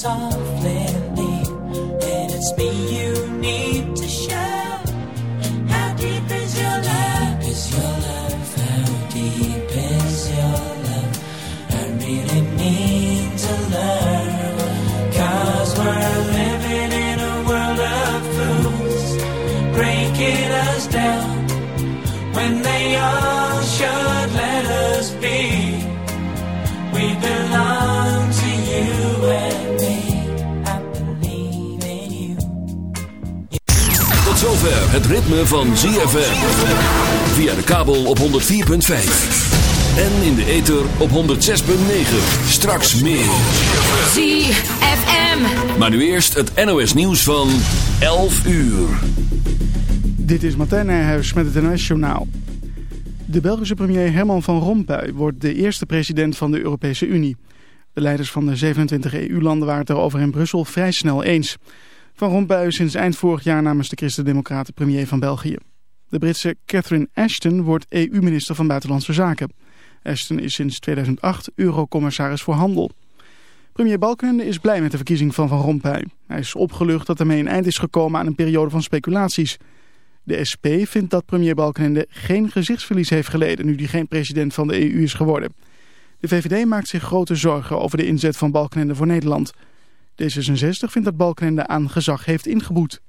softly and it's me you het ritme van ZFM. Via de kabel op 104.5. En in de ether op 106.9. Straks meer. ZFM. Maar nu eerst het NOS nieuws van 11 uur. Dit is Martijn Nijhuis met het NOS Journaal. De Belgische premier Herman van Rompuy wordt de eerste president van de Europese Unie. De leiders van de 27 EU-landen waren het erover in Brussel vrij snel eens. Van Rompuy is sinds eind vorig jaar namens de Christen-Democraten premier van België. De Britse Catherine Ashton wordt EU-minister van Buitenlandse Zaken. Ashton is sinds 2008 eurocommissaris voor handel. Premier Balkenende is blij met de verkiezing van Van Rompuy. Hij is opgelucht dat ermee een eind is gekomen aan een periode van speculaties. De SP vindt dat premier Balkenende geen gezichtsverlies heeft geleden nu hij geen president van de EU is geworden. De VVD maakt zich grote zorgen over de inzet van Balkenende voor Nederland. D66 vindt dat Balkenende aan gezag heeft ingeboet.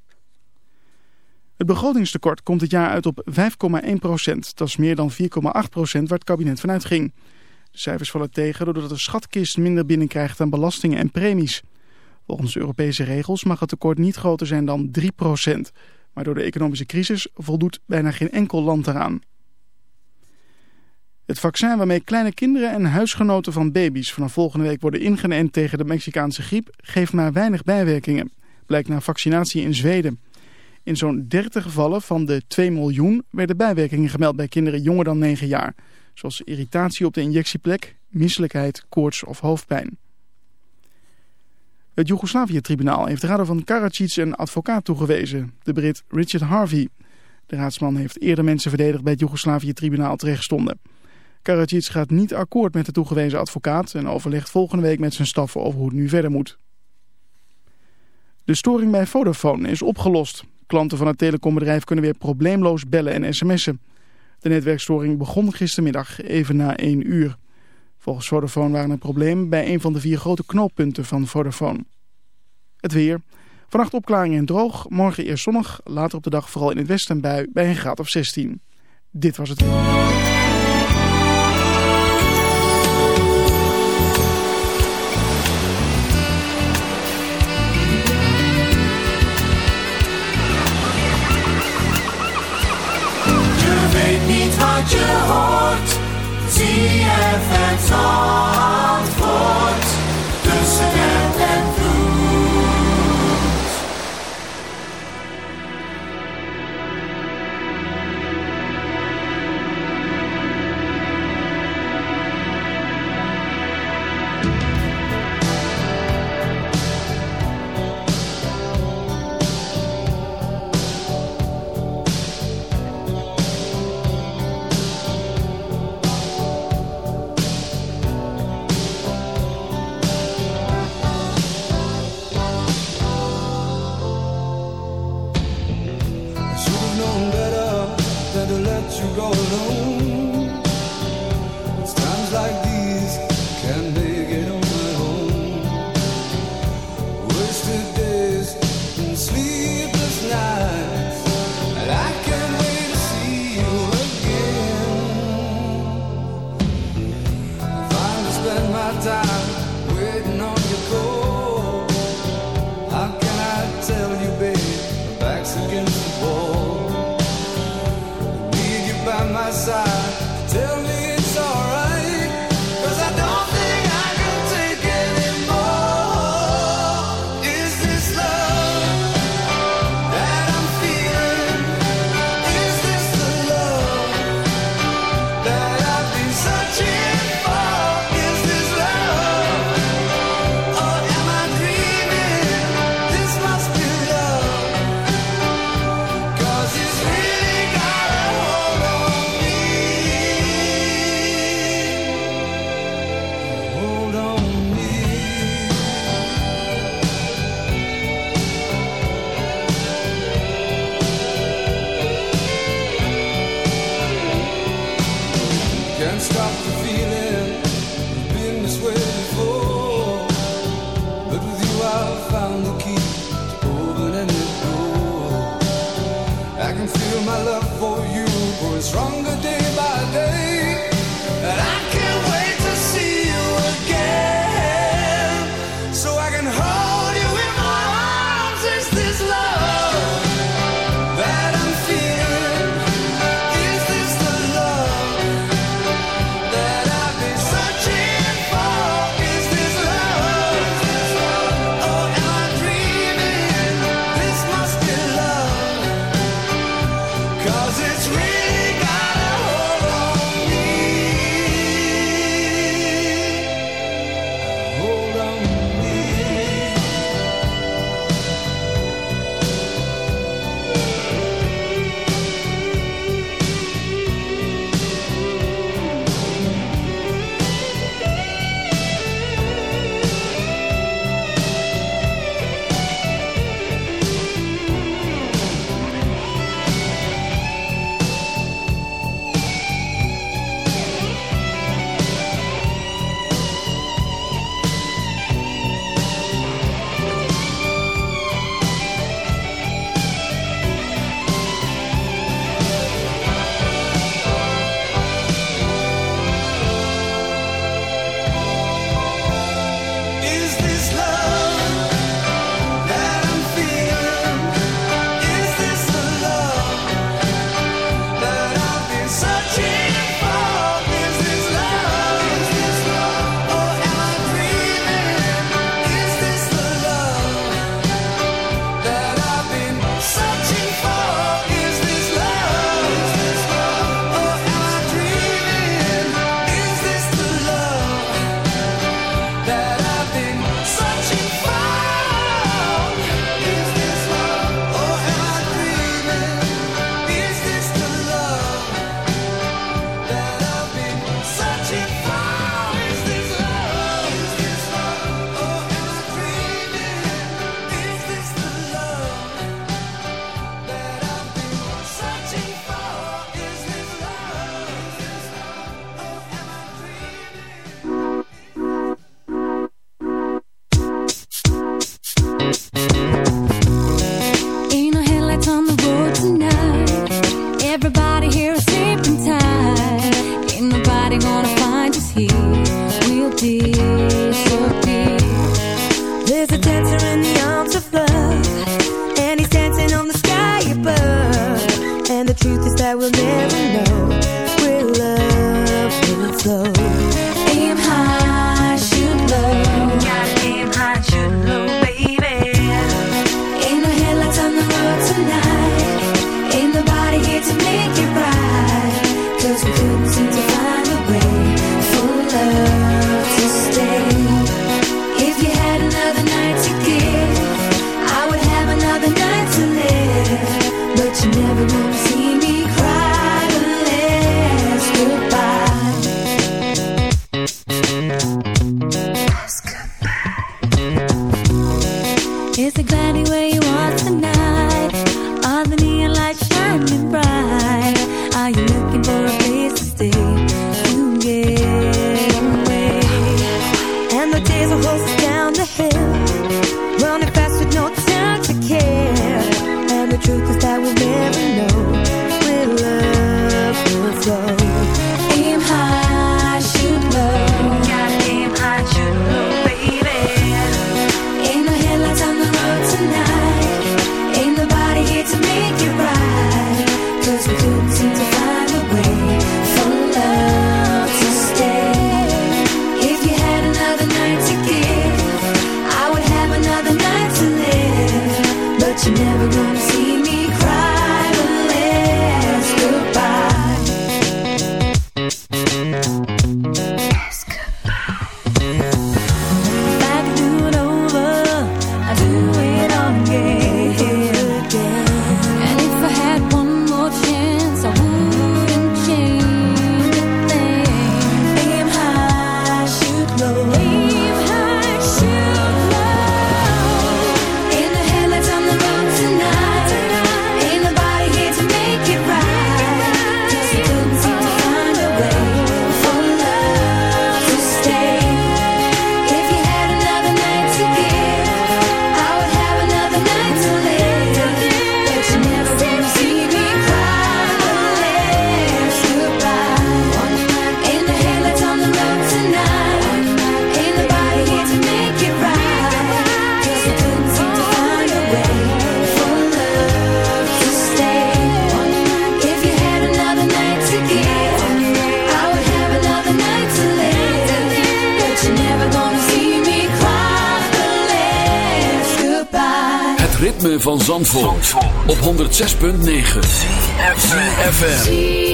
Het begrotingstekort komt dit jaar uit op 5,1 procent. Dat is meer dan 4,8 procent waar het kabinet van uitging. De cijfers vallen tegen doordat de schatkist minder binnenkrijgt aan belastingen en premies. Volgens Europese regels mag het tekort niet groter zijn dan 3 procent. Maar door de economische crisis voldoet bijna geen enkel land eraan. Het vaccin waarmee kleine kinderen en huisgenoten van baby's vanaf volgende week worden ingeënt tegen de Mexicaanse griep geeft maar weinig bijwerkingen. Blijkt na vaccinatie in Zweden. In zo'n 30 gevallen van de 2 miljoen werden bijwerkingen gemeld bij kinderen jonger dan 9 jaar. Zoals irritatie op de injectieplek, misselijkheid, koorts of hoofdpijn. Het Joegoslavië-tribunaal heeft Radovan Karadzic een advocaat toegewezen, de Brit Richard Harvey. De raadsman heeft eerder mensen verdedigd bij het Joegoslavië-tribunaal terechtstonden. Karadzic gaat niet akkoord met de toegewezen advocaat en overlegt volgende week met zijn staf over hoe het nu verder moet. De storing bij Vodafone is opgelost. Klanten van het telecombedrijf kunnen weer probleemloos bellen en sms'en. De netwerkstoring begon gistermiddag even na 1 uur. Volgens Vodafone waren er problemen bij een van de vier grote knooppunten van Vodafone. Het weer. Vannacht opklaringen en droog. Morgen eerst zonnig. Later op de dag vooral in het westen bui bij een graad of 16. Dit was het. ZFM Zandvoort. Op 106.9 FM.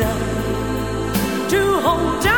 to hold down.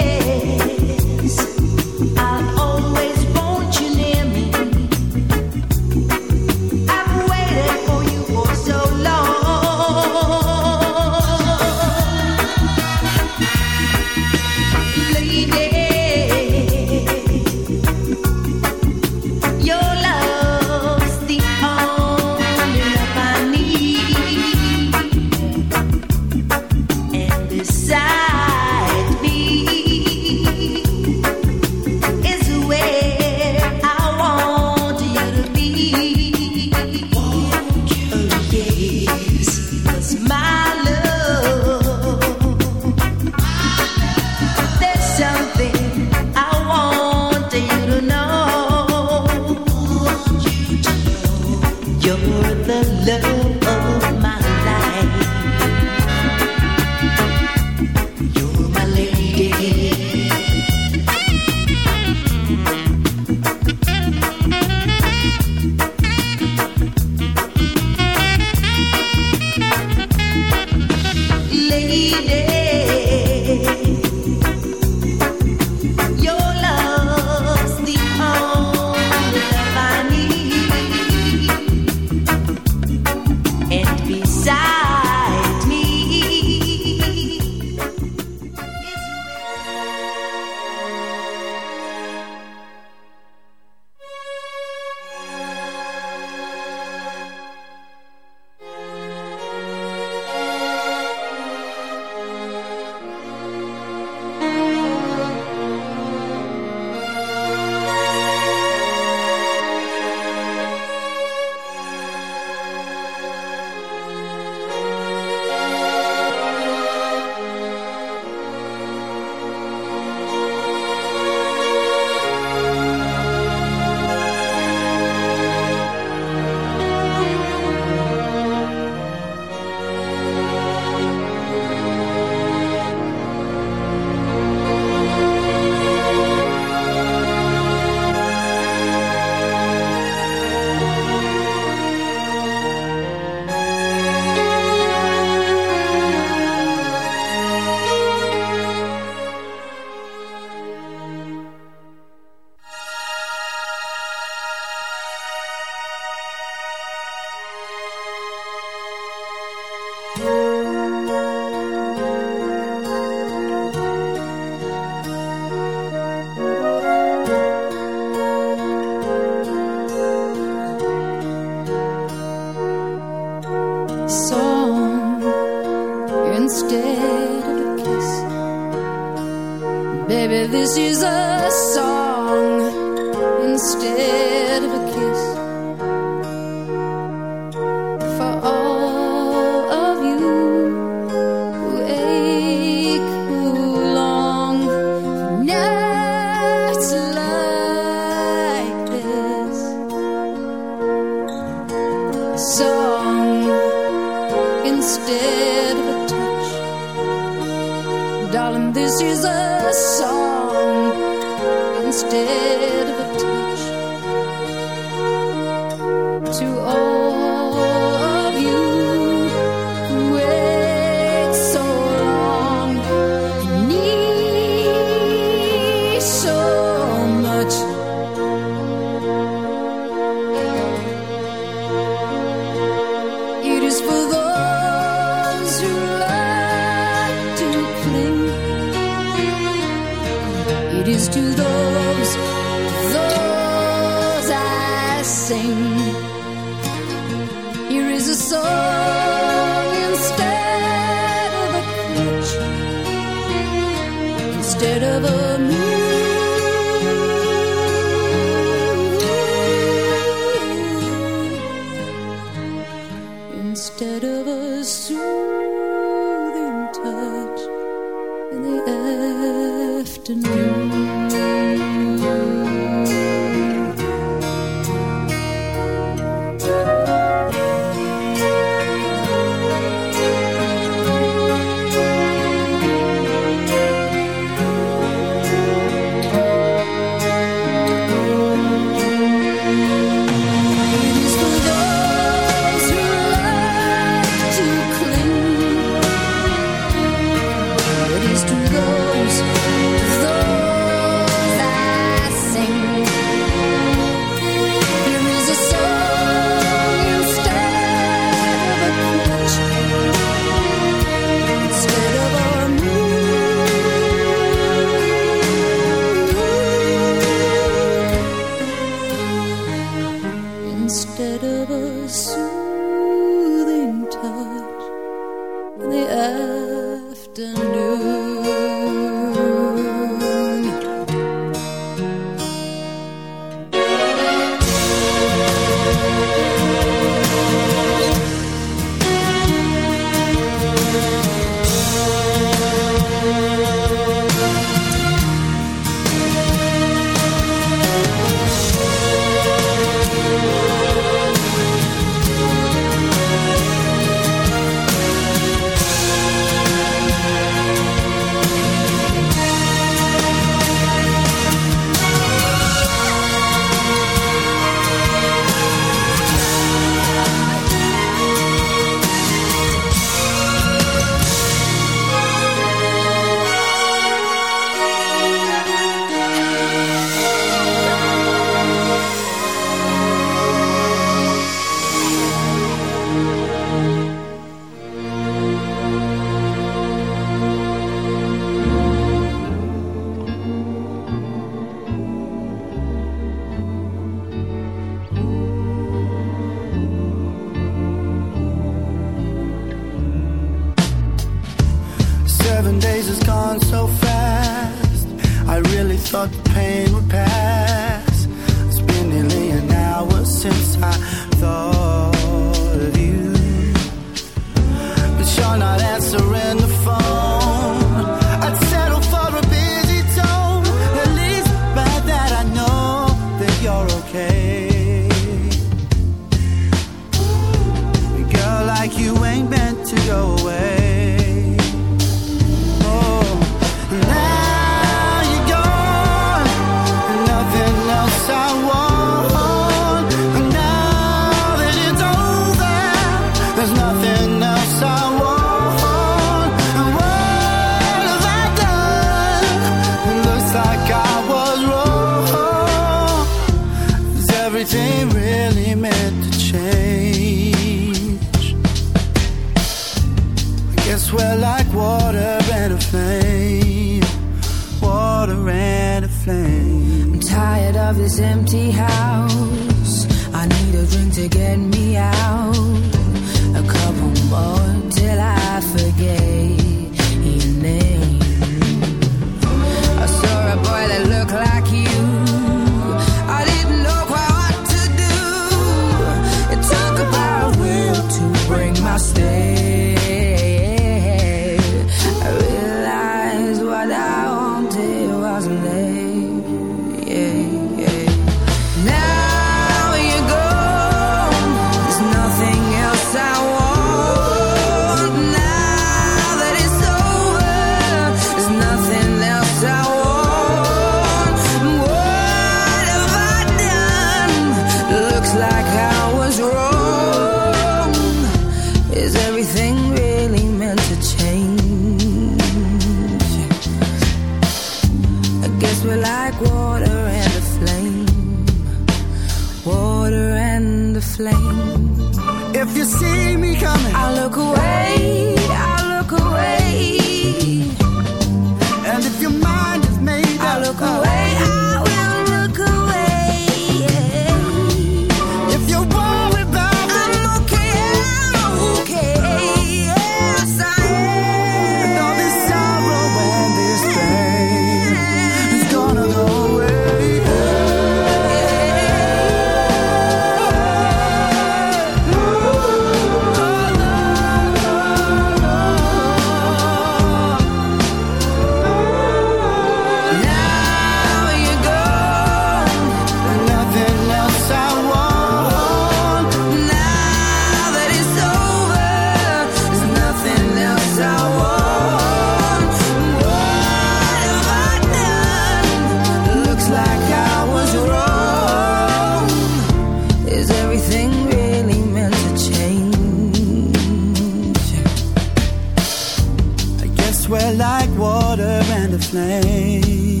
water and a flame.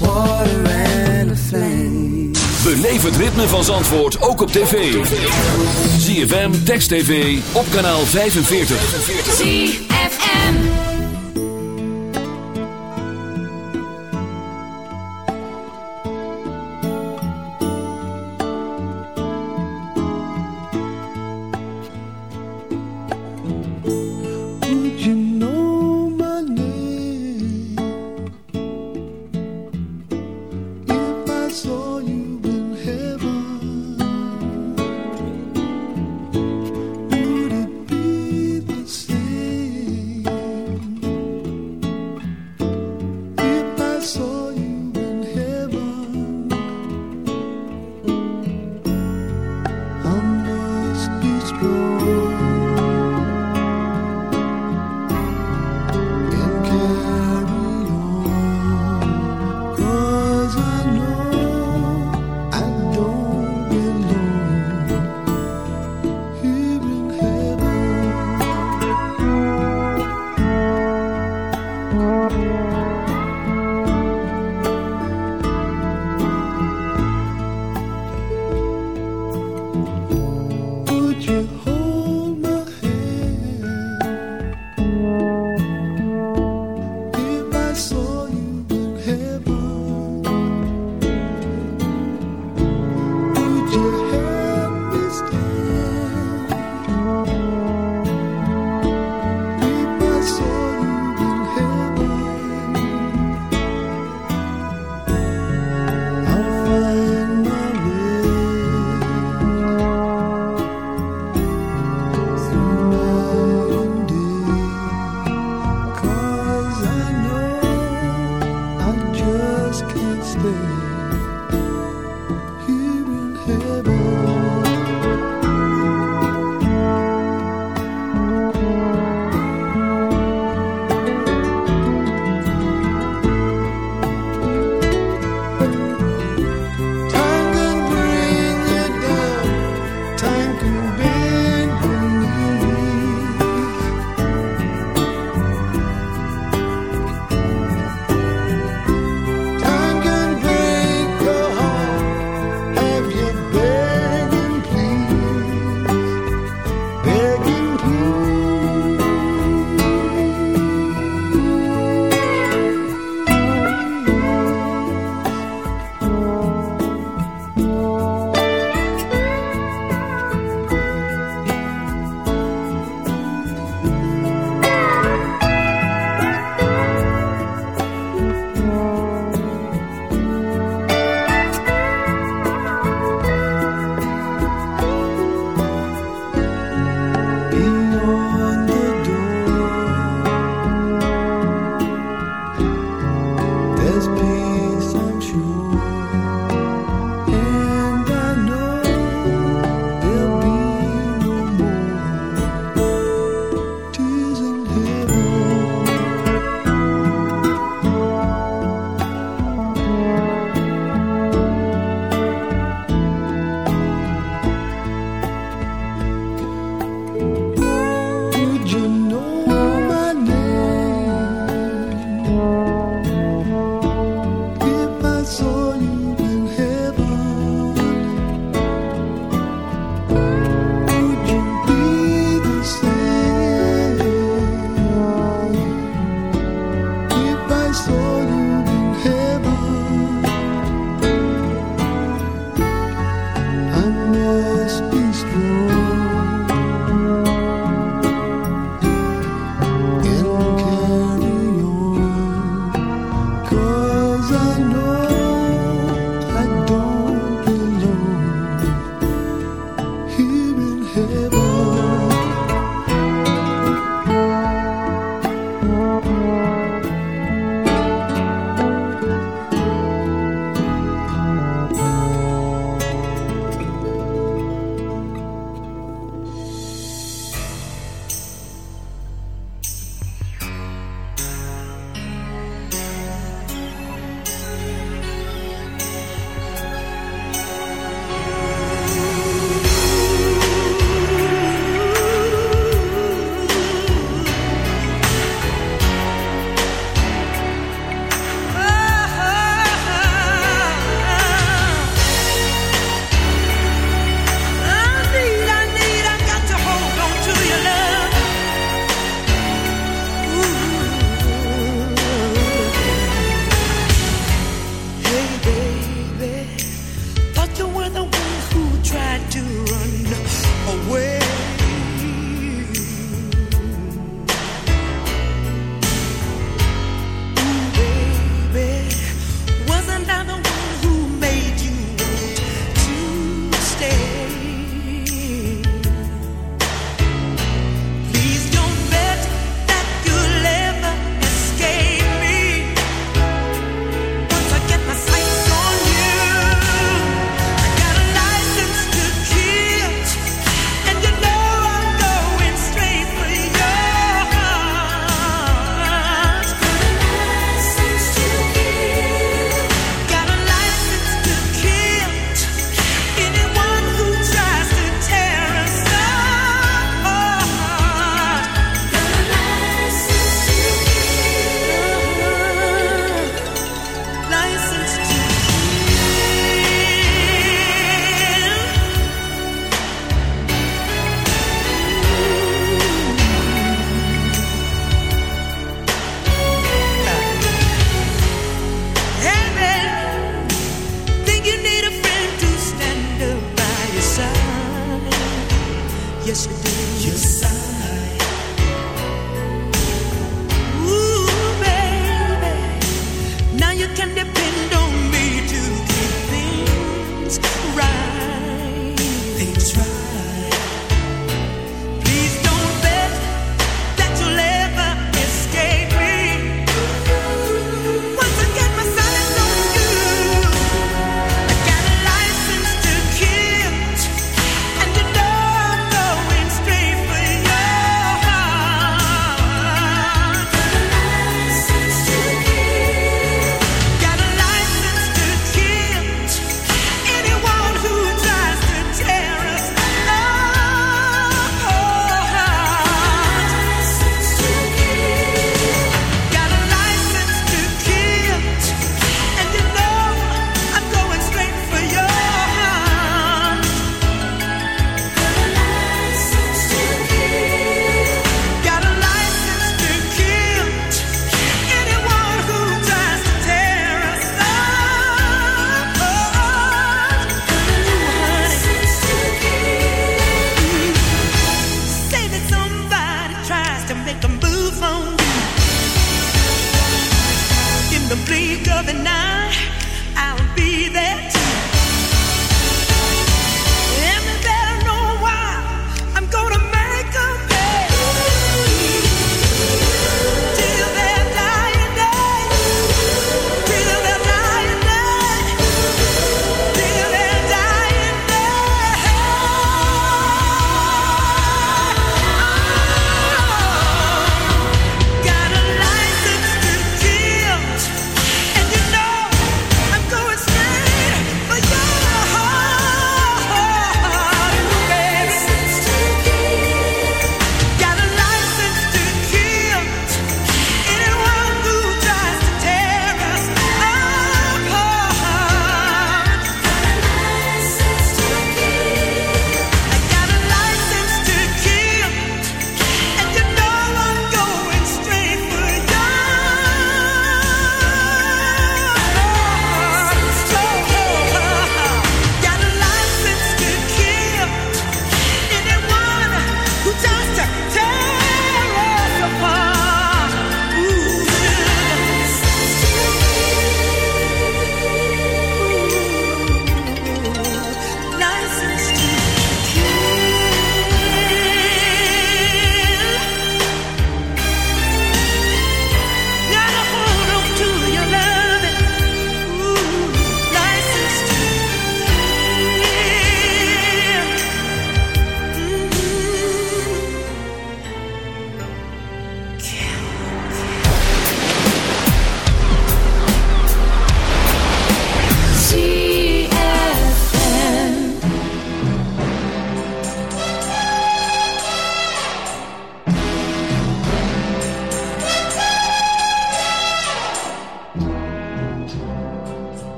Water and a flame. Beleef het ritme van Zandvoort ook op tv. ZFM, Text TV, op kanaal 45. ZFM.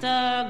the